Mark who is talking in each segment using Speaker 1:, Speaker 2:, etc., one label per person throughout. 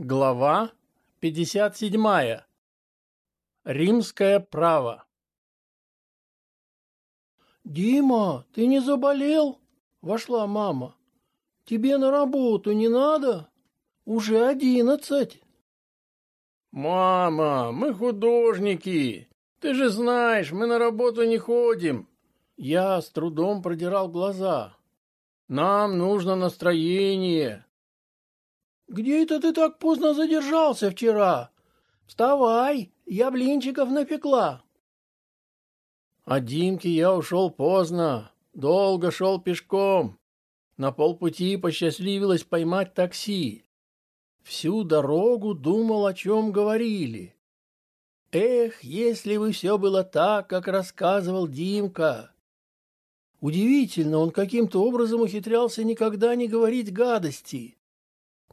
Speaker 1: Глава 57. Римское право.
Speaker 2: «Дима, ты не заболел?» — вошла мама. «Тебе на работу не надо? Уже одиннадцать».
Speaker 1: «Мама, мы художники. Ты же знаешь, мы на работу не ходим». Я с трудом продирал глаза. «Нам нужно настроение».
Speaker 2: «Где это ты так поздно задержался вчера? Вставай, я блинчиков напекла».
Speaker 1: От Димки я ушел поздно, долго шел пешком. На полпути посчастливилось поймать такси. Всю дорогу думал, о чем говорили. Эх, если бы все было так, как рассказывал Димка. Удивительно, он каким-то образом ухитрялся никогда не говорить гадости.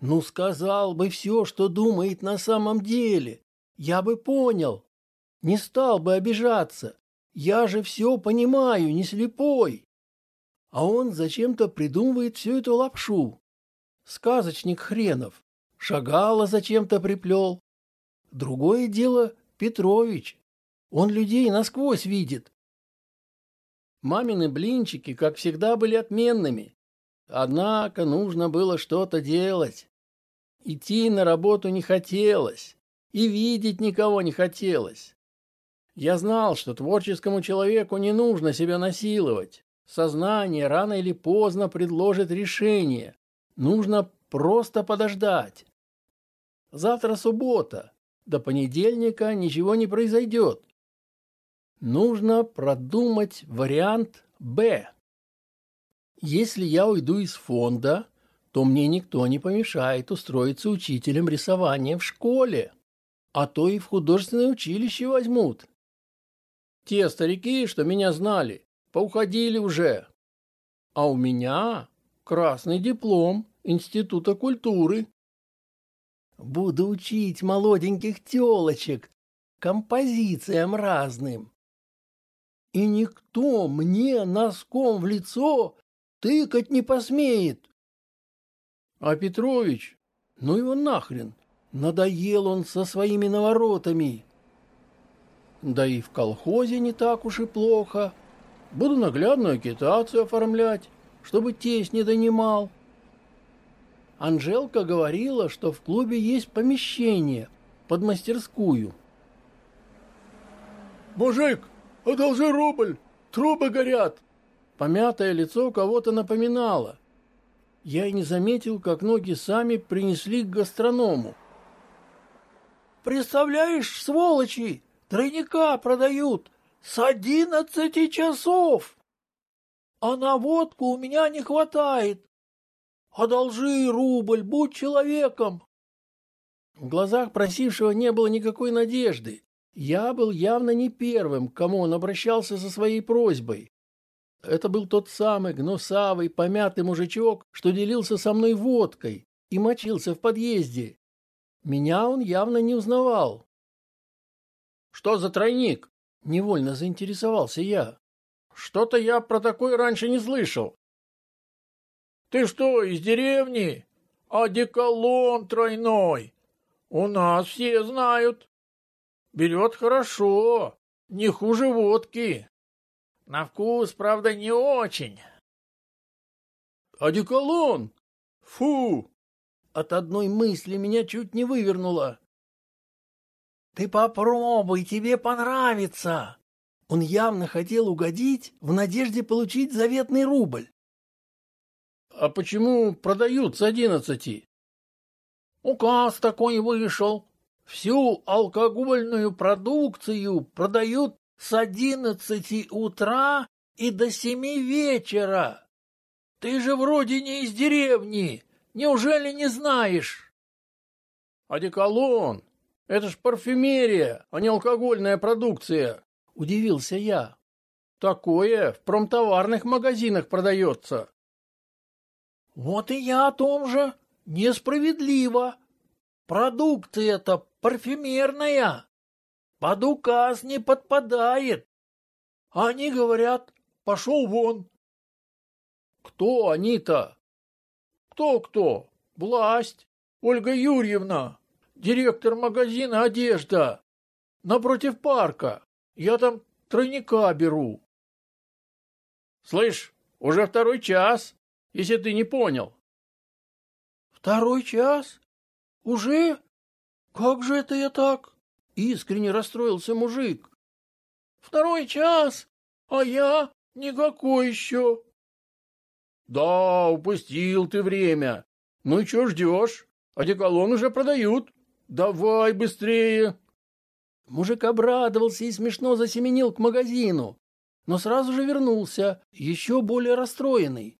Speaker 1: Ну, сказал бы все, что думает на самом деле. Я бы понял. Не стал бы обижаться. Я же все понимаю, не слепой. А он зачем-то придумывает всю эту лапшу. Сказочник хренов. Шагала зачем-то приплел. Другое дело Петрович. Он людей насквозь видит. Мамины блинчики, как всегда, были отменными. Однако нужно было что-то делать. Идти на работу не хотелось, и видеть никого не хотелось. Я знал, что творческому человеку не нужно себя насиловать. Сознание рано или поздно предложит решение. Нужно просто подождать. Завтра суббота. До понедельника ничего не произойдет. Нужно продумать вариант «Б». Если я уйду из фонда, то мне никто не помешает устроиться учителем рисования в школе, а то и в художественное училище возьмут. Те старики, что меня знали, поуходили уже. А у меня красный диплом Института культуры. Буду учить молоденьких телочек композициям разным. И никто мне носком в лицо тыкать не посмеет. А Петрович, ну его нахрен, надоел он со своими наворотами. Да и в колхозе не так уж и плохо. Буду наглядную агитацию оформлять, чтобы тесть не донимал. Анжелка говорила, что в клубе есть помещение под мастерскую.
Speaker 2: «Мужик, одолжи рубль, трубы горят!»
Speaker 1: Помятое лицо кого-то напоминало. Я и не заметил, как ноги сами принесли к гастроному.
Speaker 2: «Представляешь, сволочи, тройника продают с одиннадцати часов! А на водку у меня не хватает. Одолжи рубль, будь человеком!»
Speaker 1: В глазах просившего не было никакой надежды. Я был явно не первым, к кому он обращался со своей просьбой. Это был тот самый гнусавый, помятый мужичок, что делился со мной водкой и мочился в подъезде. Меня он явно не узнавал. «Что за тройник?» — невольно заинтересовался я. «Что-то я про такой раньше не слышал».
Speaker 2: «Ты что, из деревни? Одеколон тройной. У нас все знают. Берет хорошо, не хуже водки. На вкус, правда, не очень.
Speaker 1: Одеколон! Фу! От одной мысли меня чуть не вывернуло.
Speaker 2: Ты попробуй, тебе понравится.
Speaker 1: Он явно хотел угодить в надежде получить заветный рубль. А почему продают с одиннадцати?
Speaker 2: Указ такой вышел. Всю алкогольную продукцию продают с одиннадцати утра и до семи вечера. Ты же вроде не из деревни, неужели не знаешь?
Speaker 1: Одеколон, это ж парфюмерия, а не алкогольная продукция, удивился я. Такое в промтоварных магазинах продается.
Speaker 2: Вот и я о том же. Несправедливо. Продукция-то парфюмерная под указ не подпадает. Они говорят, пошел вон.
Speaker 1: Кто они-то? Кто-кто? Власть.
Speaker 2: Ольга Юрьевна, директор магазина «Одежда». Напротив парка. Я там тройника беру.
Speaker 1: Слышь, уже второй час, если ты не понял.
Speaker 2: Второй час? Уже? Как же это я так? Искренне расстроился мужик. Второй час, а я никакой еще.
Speaker 1: Да, упустил ты время. Ну и что ждешь? Одеколон уже продают. Давай быстрее.
Speaker 2: Мужик обрадовался и смешно засеменил к магазину, но сразу же вернулся, еще более расстроенный.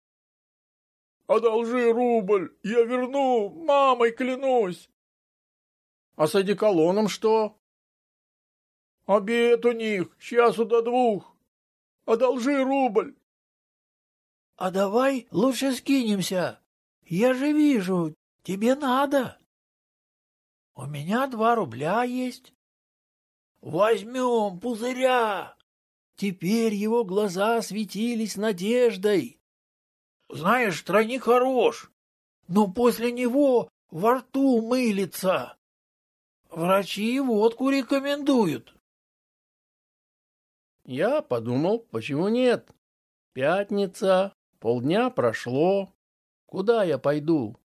Speaker 3: «Одолжи рубль, я верну, мамой клянусь!»
Speaker 1: «А с одеколоном что?»
Speaker 3: «Обед у них, часу до двух. Одолжи рубль!»
Speaker 2: «А давай лучше скинемся. Я же вижу, тебе надо. У меня два рубля есть. Возьмем пузыря!» Теперь его глаза светились надеждой. «Знаешь, тройник хорош, но после него во рту мылится. Врачи водку рекомендуют».
Speaker 1: Я подумал, почему нет. Пятница, полдня прошло. Куда я пойду?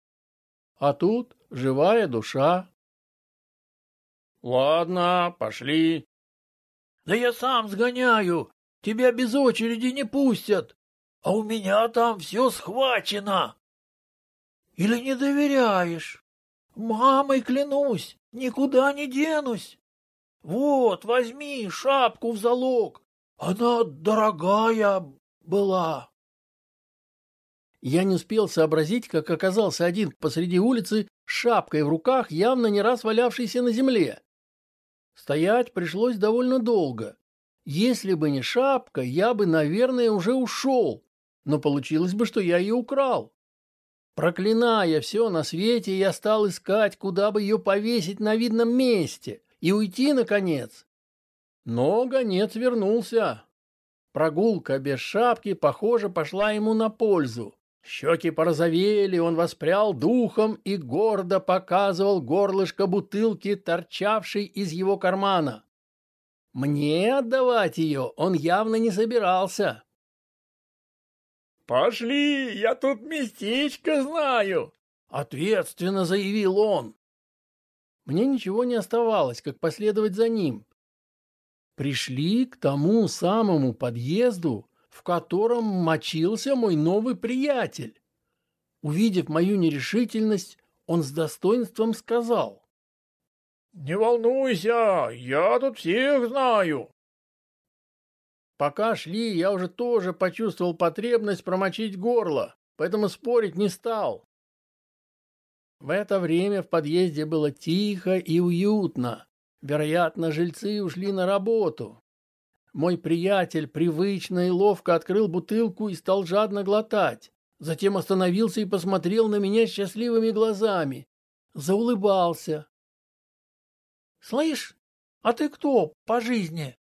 Speaker 1: А тут живая душа. Ладно, пошли.
Speaker 2: Да я сам сгоняю. Тебя без очереди не пустят. А у меня там все схвачено. Или не доверяешь? Мамой клянусь, никуда не денусь. Вот, возьми шапку в залог. Она дорогая была. Я не успел сообразить, как оказался один посреди улицы с шапкой в руках, явно не раз валявшейся на земле. Стоять пришлось довольно долго. Если бы не шапка, я бы, наверное, уже ушел, но получилось бы, что я ее украл. Проклиная все на свете, я стал искать, куда бы ее повесить на видном месте и уйти, наконец. Но гонец вернулся. Прогулка без шапки, похоже, пошла ему на пользу. Щеки порозовели, он воспрял духом и гордо показывал горлышко бутылки, торчавшей из его кармана. Мне отдавать ее он явно не собирался.
Speaker 3: «Пошли, я тут местечко знаю», —
Speaker 2: ответственно заявил он. Мне ничего не оставалось, как последовать за ним. Пришли к тому самому подъезду, в котором мочился мой новый приятель. Увидев мою нерешительность, он с достоинством сказал.
Speaker 3: «Не волнуйся, я тут всех знаю».
Speaker 1: Пока шли, я уже тоже почувствовал потребность промочить горло, поэтому спорить не стал. В это время в подъезде было тихо и уютно. Вероятно, жильцы ушли на работу. Мой приятель привычно и ловко открыл бутылку и стал жадно глотать. Затем остановился и посмотрел на меня счастливыми глазами. Заулыбался. — Слышь, а ты кто по жизни?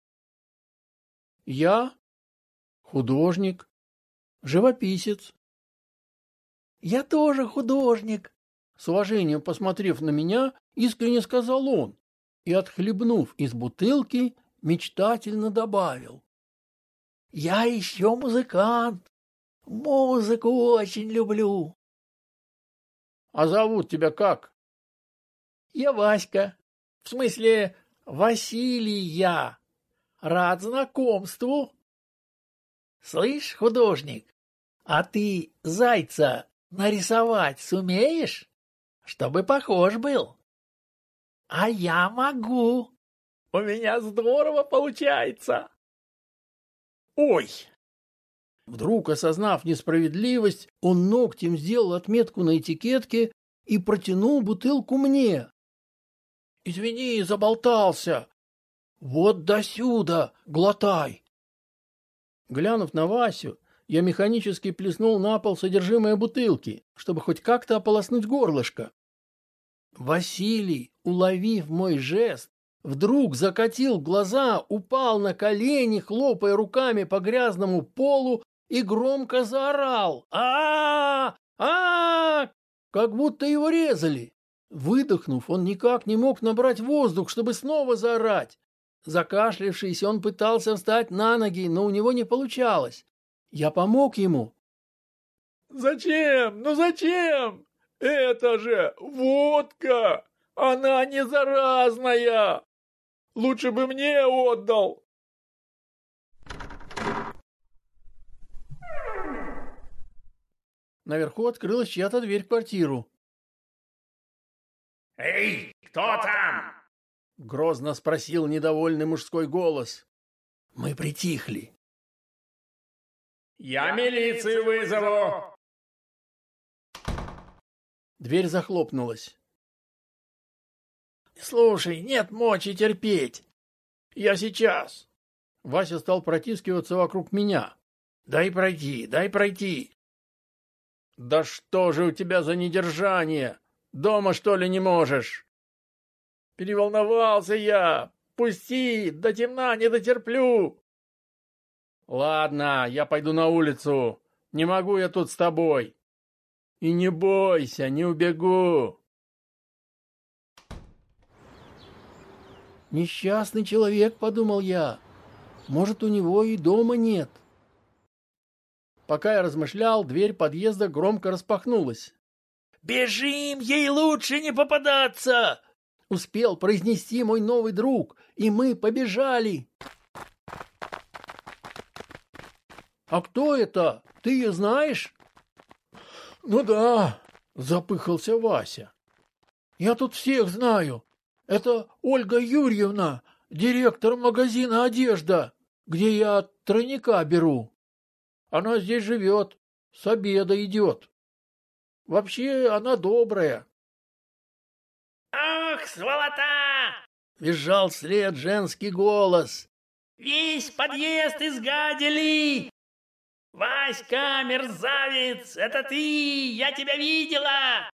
Speaker 1: — Я художник, живописец. — Я тоже художник, — с уважением посмотрев на меня, искренне сказал он и, отхлебнув из бутылки, мечтательно добавил. «Я еще музыкант. Музыку очень люблю». «А зовут тебя как?» «Я Васька. В смысле, Василия. Рад знакомству». «Слышь, художник, а ты зайца нарисовать сумеешь, чтобы похож был?» «А я могу», у меня здорово получается. Ой! Вдруг, осознав несправедливость, он ногтем сделал отметку на этикетке и протянул бутылку мне. Извини, заболтался. Вот досюда, глотай. Глянув на Васю, я механически плеснул на пол содержимое бутылки, чтобы хоть как-то ополоснуть горлышко. Василий, уловив мой жест, Вдруг закатил глаза, упал на колени, хлопая руками по грязному полу и громко заорал. а а а, Как будто его резали. Выдохнув, он никак не мог набрать воздух, чтобы снова заорать. Закашлявшись, он пытался встать на ноги, но у него не получалось. Я помог ему.
Speaker 3: «Зачем? Ну зачем? Это же водка! Она не заразная! Лучше бы мне отдал!»
Speaker 1: Наверху открылась чья-то дверь в квартиру.
Speaker 4: «Эй, кто там?»
Speaker 1: — грозно спросил недовольный мужской голос. Мы притихли.
Speaker 4: «Я милицию вызову!»
Speaker 1: Дверь захлопнулась.
Speaker 2: «Слушай, нет мочи терпеть. Я сейчас».
Speaker 1: Вася стал протискиваться вокруг меня.
Speaker 2: «Дай пройти, дай пройти».
Speaker 1: «Да что же у тебя за недержание? Дома, что ли, не можешь?»
Speaker 3: «Переволновался я! Пусти! До темна не дотерплю!»
Speaker 1: «Ладно, я пойду на улицу. Не могу я тут с тобой. И не бойся, не убегу!» «Несчастный человек», — подумал я. «Может, у него и дома нет». Пока я размышлял, дверь подъезда громко распахнулась.
Speaker 2: «Бежим, ей лучше не попадаться!»
Speaker 1: Успел произнести мой новый друг, и мы побежали. «А кто это? Ты ее знаешь?»
Speaker 3: «Ну да», — запыхался Вася. «Я тут всех знаю. Это Ольга Юрьевна, директор магазина «Одежда», где я тройника беру. Она здесь живет, с обеда идет. Вообще она добрая.
Speaker 4: «Ох, сволота!»
Speaker 1: — визжал вслед женский голос.
Speaker 4: «Весь подъезд изгадили! Васька, мерзавец, это ты! Я тебя видела!»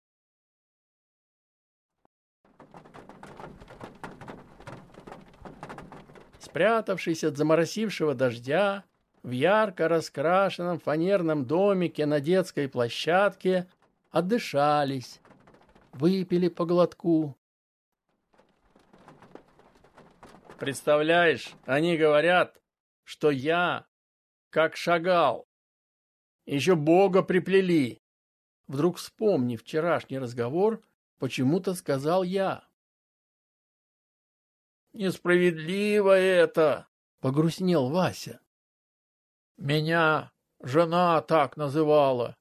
Speaker 1: Спрятавшись от заморосившего дождя, в ярко раскрашенном фанерном домике на детской площадке отдышались, выпили по глотку. Представляешь, они говорят, что я как шагал. Еще Бога приплели. Вдруг вспомнив вчерашний разговор, почему-то сказал я.
Speaker 3: Несправедливо это, погрустнел Вася. Меня жена так называла.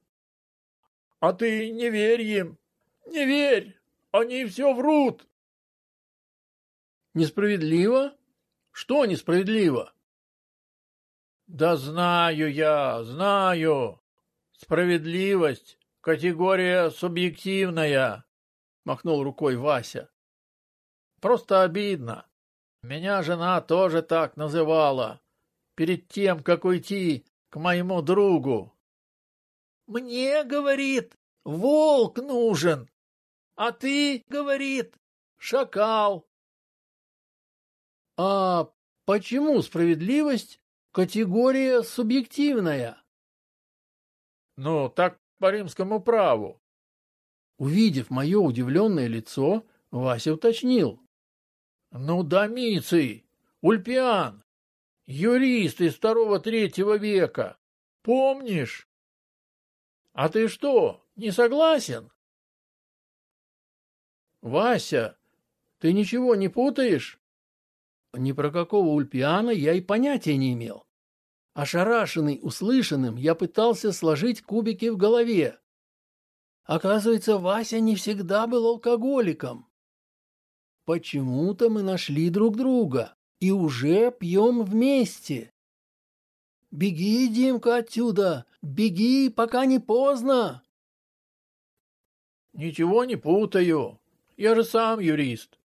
Speaker 3: А ты не верь им, не верь, они все врут.
Speaker 1: Несправедливо? Что несправедливо?
Speaker 3: Да знаю я, знаю. Справедливость — категория субъективная, махнул рукой Вася. Просто обидно. Меня жена тоже так называла перед тем, как уйти к моему другу. Мне, говорит, волк нужен, а ты, говорит, шакал.
Speaker 1: А почему справедливость категория субъективная?
Speaker 3: Ну, так по римскому праву.
Speaker 1: Увидев мое удивленное лицо, Вася уточнил.
Speaker 3: Ну, Домиций, Ульпиан, юрист из второго-третьего века. Помнишь? А ты что, не согласен?
Speaker 1: Вася, ты ничего не путаешь? Ни про какого Ульпиана я и понятия не имел. Ошарашенный услышанным, я пытался сложить кубики в голове. Оказывается, Вася не всегда был алкоголиком. Почему-то мы нашли друг друга и уже пьем вместе. Беги, Димка, отсюда! Беги, пока не поздно!
Speaker 3: Ничего не путаю. Я же сам юрист.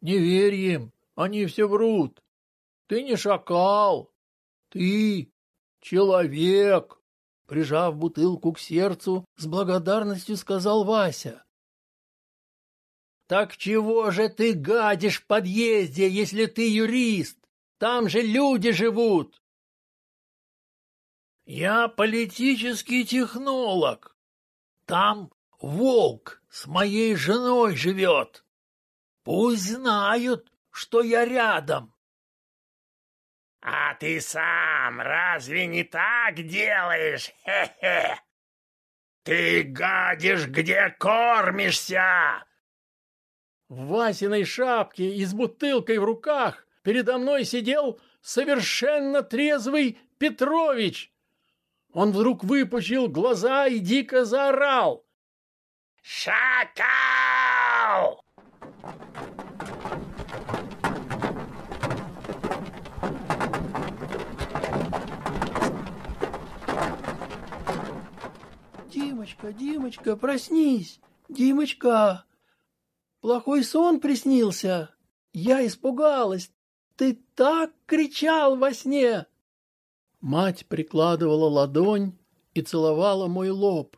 Speaker 3: Не верь им, они все врут. Ты не шакал. Ты человек.
Speaker 1: Прижав бутылку к сердцу, с благодарностью сказал Вася. «Так чего же ты гадишь в подъезде, если ты юрист? Там же люди живут!»
Speaker 2: «Я политический технолог. Там волк с моей женой живет. Пусть знают, что я рядом.
Speaker 4: — А ты сам разве не так делаешь? Хе-хе! Ты гадишь, где кормишься!
Speaker 1: В Васиной шапке и с бутылкой в руках передо мной сидел совершенно трезвый Петрович. Он вдруг выпучил глаза и дико заорал.
Speaker 4: «Шакал!»
Speaker 3: Димочка, Димочка, проснись! Димочка! Плохой сон приснился. Я испугалась. Ты так кричал во сне. Мать прикладывала ладонь и целовала мой лоб.